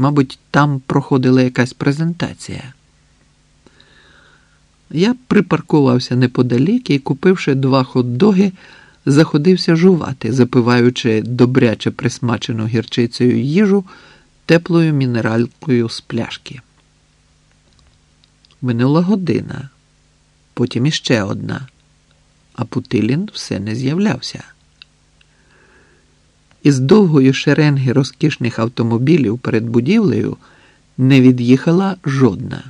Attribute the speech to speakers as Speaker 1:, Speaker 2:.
Speaker 1: Мабуть, там проходила якась презентація. Я припаркувався неподалік і, купивши два хот-доги, заходився жувати, запиваючи добряче присмачену гірчицею їжу теплою мінералкою з пляшки. Минула година, потім іще одна, а Путилін все не з'являвся. Із довгої шеренги розкішних автомобілів перед будівлею не від'їхала жодна.